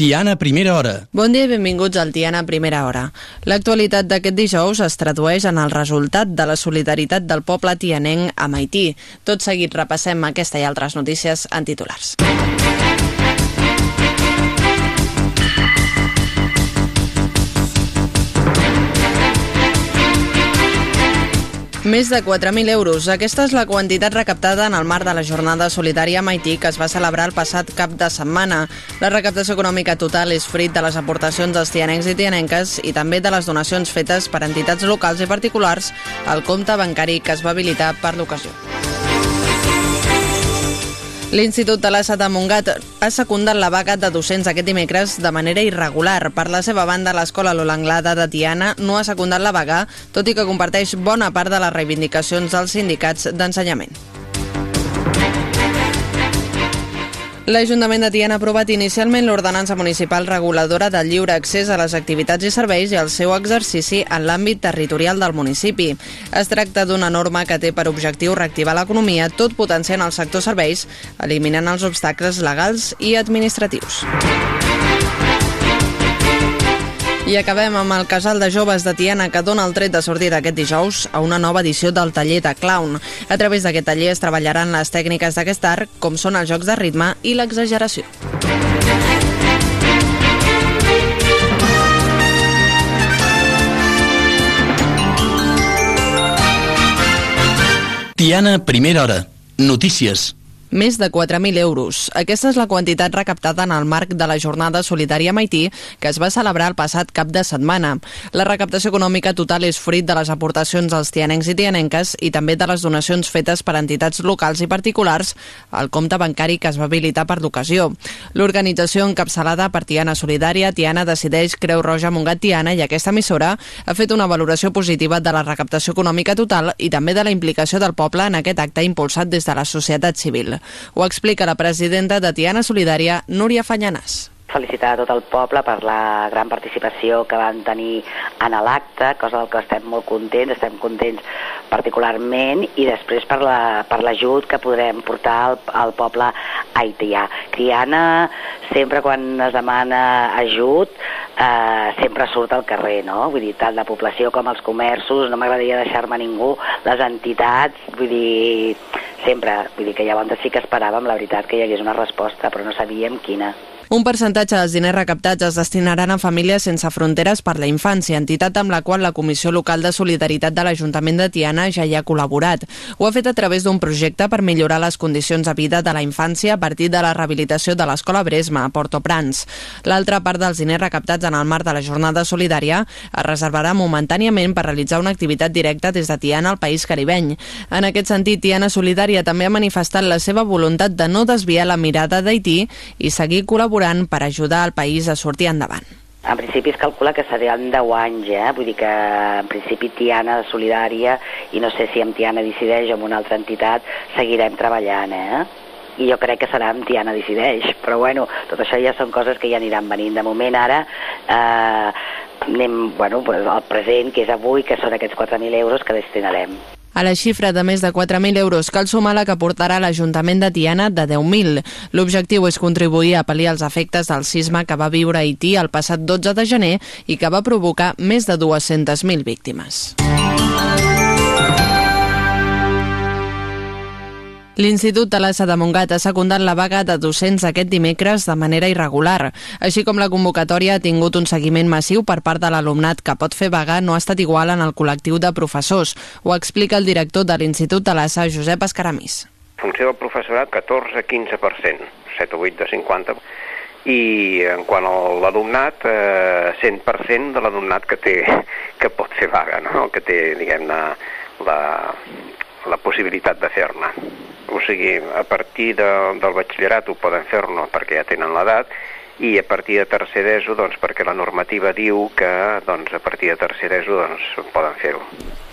Tiana, primera hora. Bon dia i benvinguts al Tiana, primera hora. L'actualitat d'aquest dijous es tradueix en el resultat de la solidaritat del poble tianenc amb Haití. Tot seguit repassem aquesta i altres notícies en titulars. Més de 4.000 euros. Aquesta és la quantitat recaptada en el marc de la jornada solidària Haití que es va celebrar el passat cap de setmana. La recaptació econòmica total és fruit de les aportacions dels tianencs i tianenques i també de les donacions fetes per entitats locals i particulars al compte bancari que es va habilitar per l'ocasió. L'Institut de l'Assa de Montgat ha secundat la vaga de docents aquest dimecres de manera irregular. Per la seva banda, l'Escola Lola Anglada de Tiana no ha secundat la vaga, tot i que comparteix bona part de les reivindicacions dels sindicats d'ensenyament. L'Ajuntament de Tiana ha aprovat inicialment l'ordenança municipal reguladora del lliure accés a les activitats i serveis i al seu exercici en l'àmbit territorial del municipi. Es tracta d'una norma que té per objectiu reactivar l'economia, tot potenciant el sector serveis, eliminant els obstacles legals i administratius. I acabem amb el casal de joves de Tiana que dona el tret de sortida aquest dijous a una nova edició del taller de clown. A través d'aquest taller es treballaran les tècniques d'aquest art, com són els jocs de ritme i l'exageració. Tiana, primera hora. Notícies més de 4.000 euros. Aquesta és la quantitat recaptada en el marc de la jornada solidària Haití que es va celebrar el passat cap de setmana. La recaptació econòmica total és fruit de les aportacions dels tianencs i tianenques i també de les donacions fetes per entitats locals i particulars al compte bancari que es va habilitar per l'ocasió. L'organització encapçalada per Tiana Solidària, Tiana Decideix, Creu Roja, Montgat Tiana i aquesta emissora ha fet una valoració positiva de la recaptació econòmica total i també de la implicació del poble en aquest acte impulsat des de la societat civil. Ho explica la presidenta de Tiana Solidària, Núria Fanyanàs. Felicitar a tot el poble per la gran participació que van tenir en l'acte, cosa del que estem molt contents, estem contents particularment, i després per l'ajut la, que podrem portar al, al poble haitià. Criana, sempre quan es demana ajut, eh, sempre surt al carrer, no? Vull dir, tant la població com els comerços, no m'agradaria deixar-me ningú, les entitats, vull dir, sempre, vull dir que llavors sí que esperàvem, la veritat, que hi hagués una resposta, però no sabíem quina. Un percentatge dels diners recaptats es destinaran a Famílies Sense Fronteres per la Infància, entitat amb la qual la Comissió Local de Solidaritat de l'Ajuntament de Tiana ja hi ha col·laborat. Ho ha fet a través d'un projecte per millorar les condicions de vida de la infància a partir de la rehabilitació de l'Escola Bresma, a Porto Prans. L'altra part dels diners recaptats en el marc de la jornada solidària es reservarà momentàniament per realitzar una activitat directa des de Tiana al país caribeny. En aquest sentit, Tiana Solidària també ha manifestat la seva voluntat de no desviar la mirada d'Haití i seguir col·laborant per ajudar el país a sortir endavant. En principi es calcula que seran 10 anys, eh? vull dir que en principi Tiana Solidària i no sé si amb Tiana Decideix o amb una altra entitat seguirem treballant, eh? I jo crec que serà amb Tiana Decideix, però bueno, tot això ja són coses que ja aniran venint. De moment ara eh, anem, bueno, pues, al present, que és avui, que són aquests 4.000 euros que destinarem. A la xifra de més de 4.000 euros cal sumar la que portarà l'Ajuntament de Tiana de 10.000. L'objectiu és contribuir a pal·liar els efectes del sisme que va viure Haití el passat 12 de gener i que va provocar més de 200.000 víctimes. L'Institut de l'Assa de Montgat ha secundat la vaga de docents aquest dimecres de manera irregular. Així com la convocatòria ha tingut un seguiment massiu per part de l'alumnat que pot fer vaga no ha estat igual en el col·lectiu de professors. Ho explica el director de l'Institut de l'Assa, Josep Escaramís. Funció del professorat, 14-15%, 7 o 8 de 50 i en quant a l'alumnat, eh, 100% de l'alumnat que, té, que pot fer vaga, no? que té, diguem-ne, la, la possibilitat de fer-ne o sigui, a partir de, del batxillerat ho poden fer-ne perquè ja tenen l'edat i a partir de tercer d'ESO, doncs, perquè la normativa diu que doncs, a partir de tercer d'ESO doncs, poden fer-ho.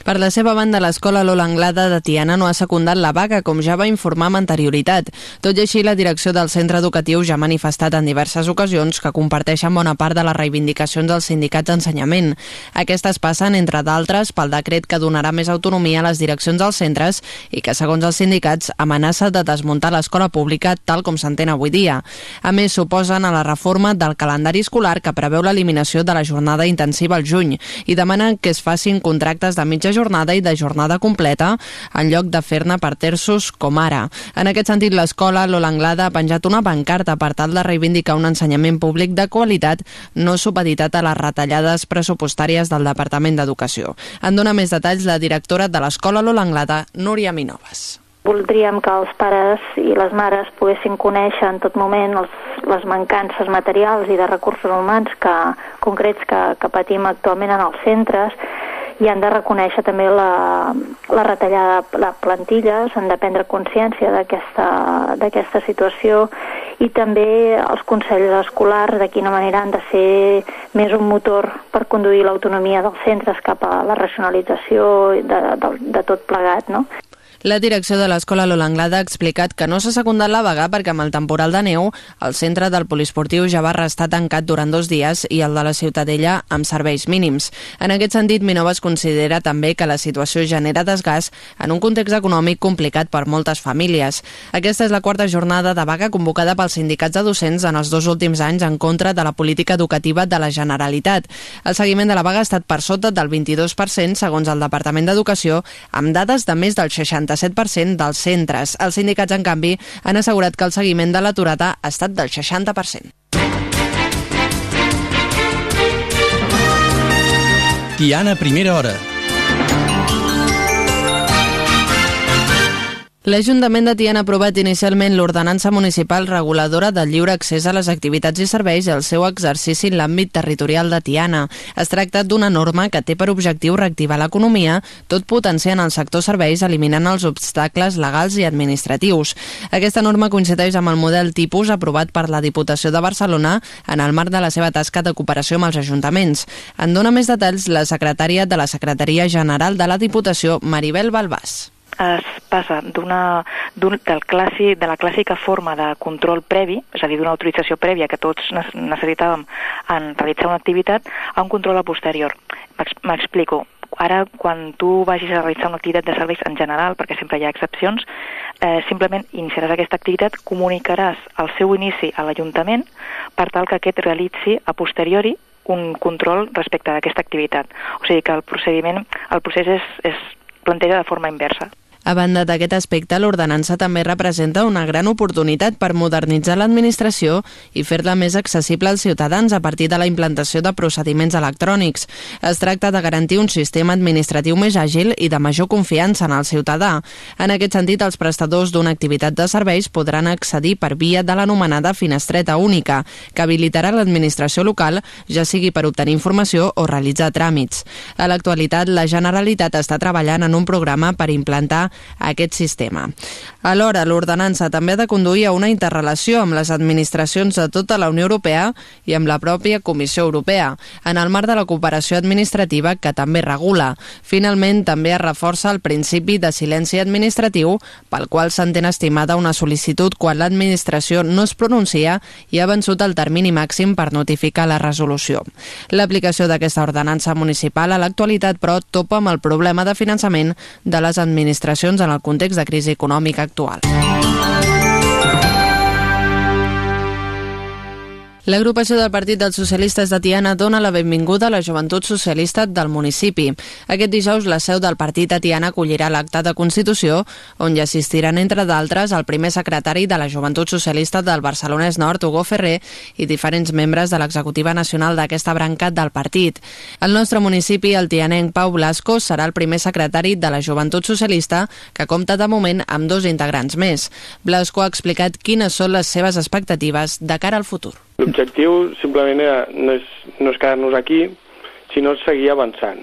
Per la seva banda, l'escola Lola Anglada de Tiana no ha secundat la vaga, com ja va informar amb anterioritat. Tot i així, la direcció del centre educatiu ja ha manifestat en diverses ocasions que comparteixen bona part de les reivindicacions dels sindicats d'ensenyament. Aquestes passen, entre d'altres, pel decret que donarà més autonomia a les direccions dels centres i que, segons els sindicats, amenaça de desmuntar l'escola pública tal com s'entén avui dia. A més, suposen a la reforma del calendari escolar que preveu l'eliminació de la jornada intensiva al juny i demanen que es facin contractes de mitja mitja jornada i de jornada completa en lloc de fer-ne per terços com ara. En aquest sentit, l'escola Lola Anglada ha penjat una pancarta per tal de reivindicar un ensenyament públic de qualitat no supeditat a les retallades pressupostàries del Departament d'Educació. En dona més detalls la directora de l'escola Lola Anglada, Núria Minoves. Voldríem que els pares i les mares poguessin conèixer en tot moment els, les mancances materials i de recursos humans que, concrets que, que patim actualment en els centres i han de reconèixer també la, la retallada de plantilles, han de prendre consciència d'aquesta situació i també els consells escolars de quina manera han de ser més un motor per conduir l'autonomia dels centres cap a la racionalització de, de, de tot plegat. No? La direcció de l'escola Lola Anglada ha explicat que no s'ha secundat la vaga perquè amb el temporal de neu el centre del poliesportiu ja va restar tancat durant dos dies i el de la Ciutadella amb serveis mínims. En aquest sentit, Minoves considera també que la situació genera desgast en un context econòmic complicat per moltes famílies. Aquesta és la quarta jornada de vaga convocada pels sindicats de docents en els dos últims anys en contra de la política educativa de la Generalitat. El seguiment de la vaga ha estat per sota del 22% segons el Departament d'Educació, amb dades de més del 60 67% dels centres. Els sindicats, en canvi, han assegurat que el seguiment de l'aturada ha estat del 60%. Tiana, primera hora. L'Ajuntament de Tiana ha aprovat inicialment l'ordenança municipal reguladora del lliure accés a les activitats i serveis i el seu exercici en l'àmbit territorial de Tiana. Es tracta d'una norma que té per objectiu reactivar l'economia, tot potenciant el sector serveis eliminant els obstacles legals i administratius. Aquesta norma coincideix amb el model tipus aprovat per la Diputació de Barcelona en el marc de la seva tasca de cooperació amb els ajuntaments. En dona més detalls la secretària de la Secretaria General de la Diputació, Maribel Balbàs es passa d'una del clàssic, de la clàssica forma de control previ, és a dir, d'una autorització prèvia que tots necessitàvem en realitzar una activitat, a un control a posterior. M'explico. Ara, quan tu vagis a realitzar una activitat de serveis en general, perquè sempre hi ha excepcions, eh, simplement iniciaràs aquesta activitat, comunicaràs el seu inici a l'Ajuntament per tal que aquest realitzi a posteriori un control respecte d'aquesta activitat. O sigui que el procediment, el procés és, és planteja de forma inversa. A banda d'aquest aspecte, l'ordenança també representa una gran oportunitat per modernitzar l'administració i fer-la més accessible als ciutadans a partir de la implantació de procediments electrònics. Es tracta de garantir un sistema administratiu més àgil i de major confiança en el ciutadà. En aquest sentit, els prestadors d'una activitat de serveis podran accedir per via de l'anomenada finestreta única, que habilitarà l'administració local, ja sigui per obtenir informació o realitzar tràmits. A l'actualitat, la Generalitat està treballant en un programa per implantar aquest sistema. Alhora, l'ordenança també ha de conduir a una interrelació amb les administracions de tota la Unió Europea i amb la pròpia Comissió Europea, en el marc de la cooperació administrativa que també regula. Finalment, també es reforça el principi de silenci administratiu pel qual s'entén estimada una sol·licitud quan l'administració no es pronuncia i ha vençut el termini màxim per notificar la resolució. L'aplicació d'aquesta ordenança municipal a l'actualitat, però, topa amb el problema de finançament de les administracions administracions en el context de crisi econòmica actual. L'agrupació del Partit dels Socialistes de Tiana dona la benvinguda a la joventut socialista del municipi. Aquest dijous la seu del partit a Tiana acollirà l'acte de Constitució, on hi assistiran, entre d'altres, el primer secretari de la Joventut Socialista del Barcelonès Nord, Hugo Ferrer, i diferents membres de l'executiva nacional d'aquesta branca del partit. El nostre municipi, el tianenc Pau Blasco, serà el primer secretari de la Joventut Socialista, que compta de moment amb dos integrants més. Blasco ha explicat quines són les seves expectatives de cara al futur. L'objectiu simplement era, no és, no és quedar-nos aquí, sinó seguir avançant.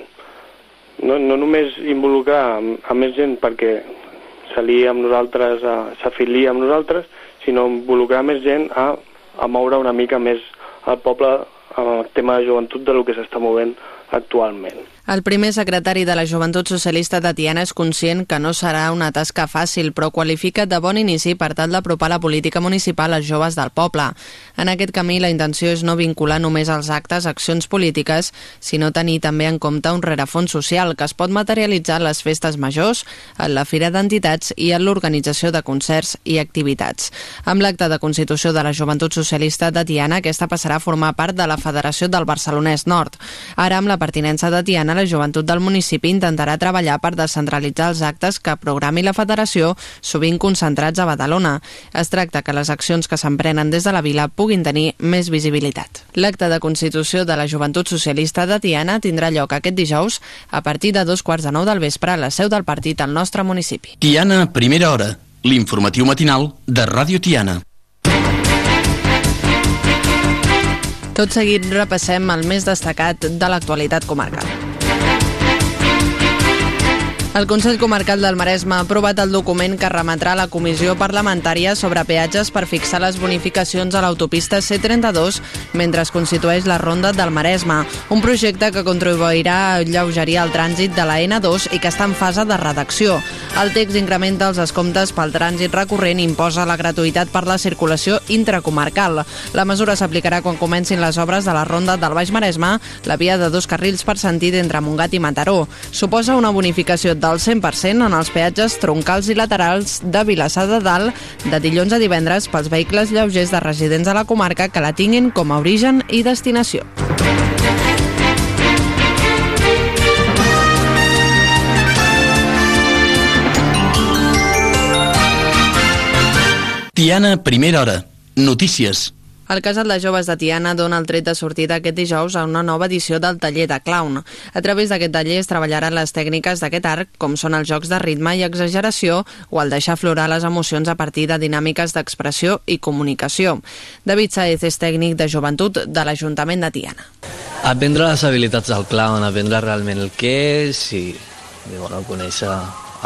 No, no només involucrar amb més gent perquè s'alia amb nosaltres, s'afilia amb nosaltres, sinó involucrar més gent a, a moure una mica més el poble amb el tema de joventut de lo que s'està movent actualment. El primer secretari de la Joventut Socialista de Tiana és conscient que no serà una tasca fàcil, però qualifica de bon inici per tal d'apropar la política municipal als joves del poble. En aquest camí, la intenció és no vincular només els actes a accions polítiques, sinó tenir també en compte un rerefons social que es pot materialitzar en les festes majors, en la Fira d'Entitats i en l'organització de concerts i activitats. Amb l'acte de Constitució de la Joventut Socialista de Tiana, aquesta passarà a formar part de la Federació del Barcelonès Nord. Ara, amb la pertinença de Tiana, la joventut del municipi intentarà treballar per descentralitzar els actes que programi la federació, sovint concentrats a Badalona. Es tracta que les accions que s'emprenen des de la vila puguin tenir més visibilitat. L'acte de Constitució de la Joventut Socialista de Tiana tindrà lloc aquest dijous a partir de dos quarts de nou del vespre a la seu del partit al nostre municipi. Tiana, primera hora. L'informatiu matinal de Ràdio Tiana. Tot seguit repassem el més destacat de l'actualitat comarcal. El Consell Comarcal del Maresme ha aprovat el document que remetrà la Comissió Parlamentària sobre peatges per fixar les bonificacions a l'autopista C32 mentre es constitueix la Ronda del Maresme, un projecte que contribuirà a lleugerir el trànsit de la N2 i que està en fase de redacció. El text incrementa els escomptes pel trànsit recurrent i imposa la gratuïtat per la circulació intracomarcal. La mesura s'aplicarà quan comencin les obres de la Ronda del Baix Maresme, la via de dos carrils per sentit entre Montgat i Mataró. Suposa una bonificació de del 100% en els peatges troncals i laterals de Vilassar de Dalt de dilluns a divendres pels vehicles lleugers de residents de la comarca que la tinguin com a origen i destinació. Tiana, primera hora. Notícies. El Casal de Joves de Tiana dona el tret de sortida aquest dijous a una nova edició del taller de clown. A través d'aquest taller es treballaran les tècniques d'aquest arc, com són els jocs de ritme i exageració o el deixar florar les emocions a partir de dinàmiques d'expressió i comunicació. David Saez és tècnic de joventut de l'Ajuntament de Tiana. Aprendre les habilitats del clown, aprendre realment el que és i, i bueno, conèixer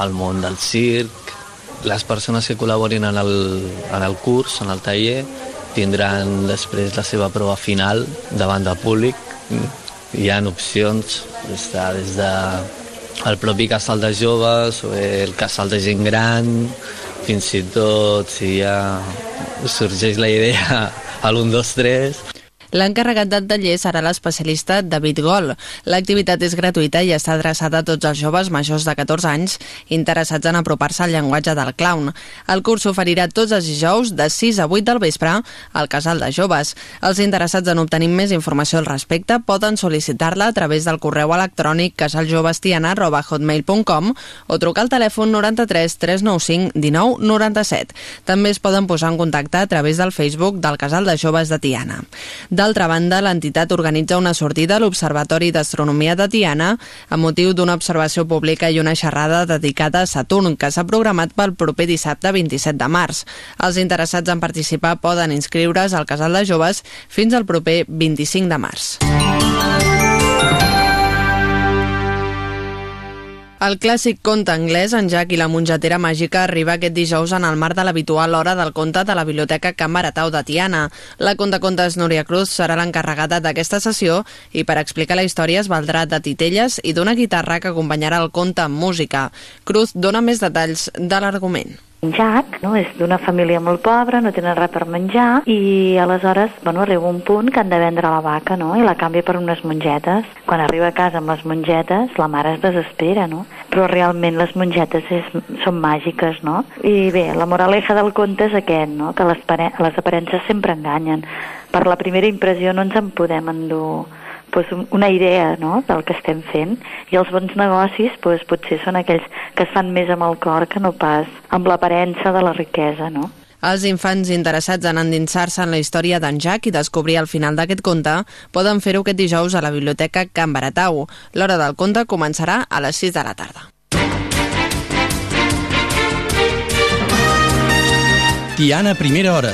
el món del circ, les persones que col·laborin en el, en el curs, en el taller, tindran després la seva prova final davant del públic. Hi ha opcions està des de el propi casal de joves o el casal de gent gran, fins i tot si ja sorgeix la idea a l'1, 2, 3, L'encarregat del taller serà l'especialista David Gol. L'activitat és gratuïta i està adreçada a tots els joves majors de 14 anys interessats en apropar-se al llenguatge del clown. El curs s'oferirà tots els dijous de 6 a 8 del vespre al Casal de Joves. Els interessats en obtenir més informació al respecte poden sol·licitar-la a través del correu electrònic casaljovestiana.hotmail.com o trucar al telèfon 93 395 19 97. També es poden posar en contacte a través del Facebook del Casal de Joves de Tiana. D'altra banda, l'entitat organitza una sortida a l'Observatori d'Astronomia de Tiana amb motiu d'una observació pública i una xerrada dedicada a Saturn, que s'ha programat pel proper dissabte 27 de març. Els interessats en participar poden inscriure's al Casal de Joves fins al proper 25 de març. El clàssic conte anglès, en Jack i la mongetera màgica, arriba aquest dijous en el marc de l'habitual hora del conte de la Biblioteca Can Baratau de Tiana. La contes Núria Cruz serà l'encarregada d'aquesta sessió i per explicar la història es valdrà de titelles i d'una guitarra que acompanyarà el conte amb música. Cruz dona més detalls de l'argument. Jack no? és d'una família molt pobra, no tenen res per menjar i aleshores bueno, arriba un punt que han de vendre la vaca no? i la canvia per unes mongetes. Quan arriba a casa amb les mongetes la mare es desespera, no? però realment les mongetes és, són màgiques. No? I bé, la moraleja del conte és aquest, no? que les, les aparences sempre enganyen. Per la primera impressió no ens en podem endur pues, una idea no? del que estem fent i els bons negocis pues, potser són aquells que es fan més amb el cor que no pas amb l'aparença de la riquesa. No? Els infants interessats en endinsar-se en la història d'en Jack i descobrir el final d'aquest conte poden fer-ho aquest dijous a la Biblioteca Can Baratau. L'hora del conte començarà a les 6 de la tarda. Tiana, primera hora